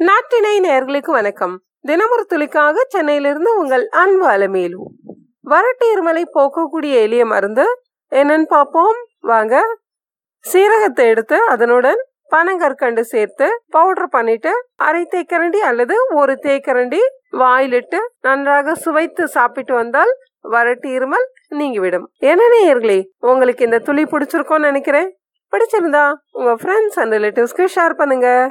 நாட்டினை நேர்களுக்கு வணக்கம். தினமொரு துளிக்காக சென்னையிலிருந்து உங்கள் அன்பு அலமேலு. வறட்டு இருமலை போக்கக்கூடிய எளிய மருந்து. என்னன்னு பார்ப்போம். வாங்க. சீரகத்தை எடுத்து அதனுடன் பனங்கற்கண்டு சேர்த்து பவுடர் பண்ணிட்டு அரை தேக்கரண்டி அல்லது ஒரு தேக்கரண்டி வாயிலிட்டு நன்றாக சுவைத்து சாப்பிட்டு வந்தால் வறட்டு இருமல் நீங்கிவிடும். என்ன நேயர்களே உங்களுக்கு இந்த துளி பிடிச்சிருக்கோன்னு நினைக்கிறேன். பிடிச்சிருந்தா உங்க ஃப்ரெண்ட்ஸ் அண்ட் ரிலேட்டிவ்ஸ்க்கு ஷேர் பண்ணுங்க.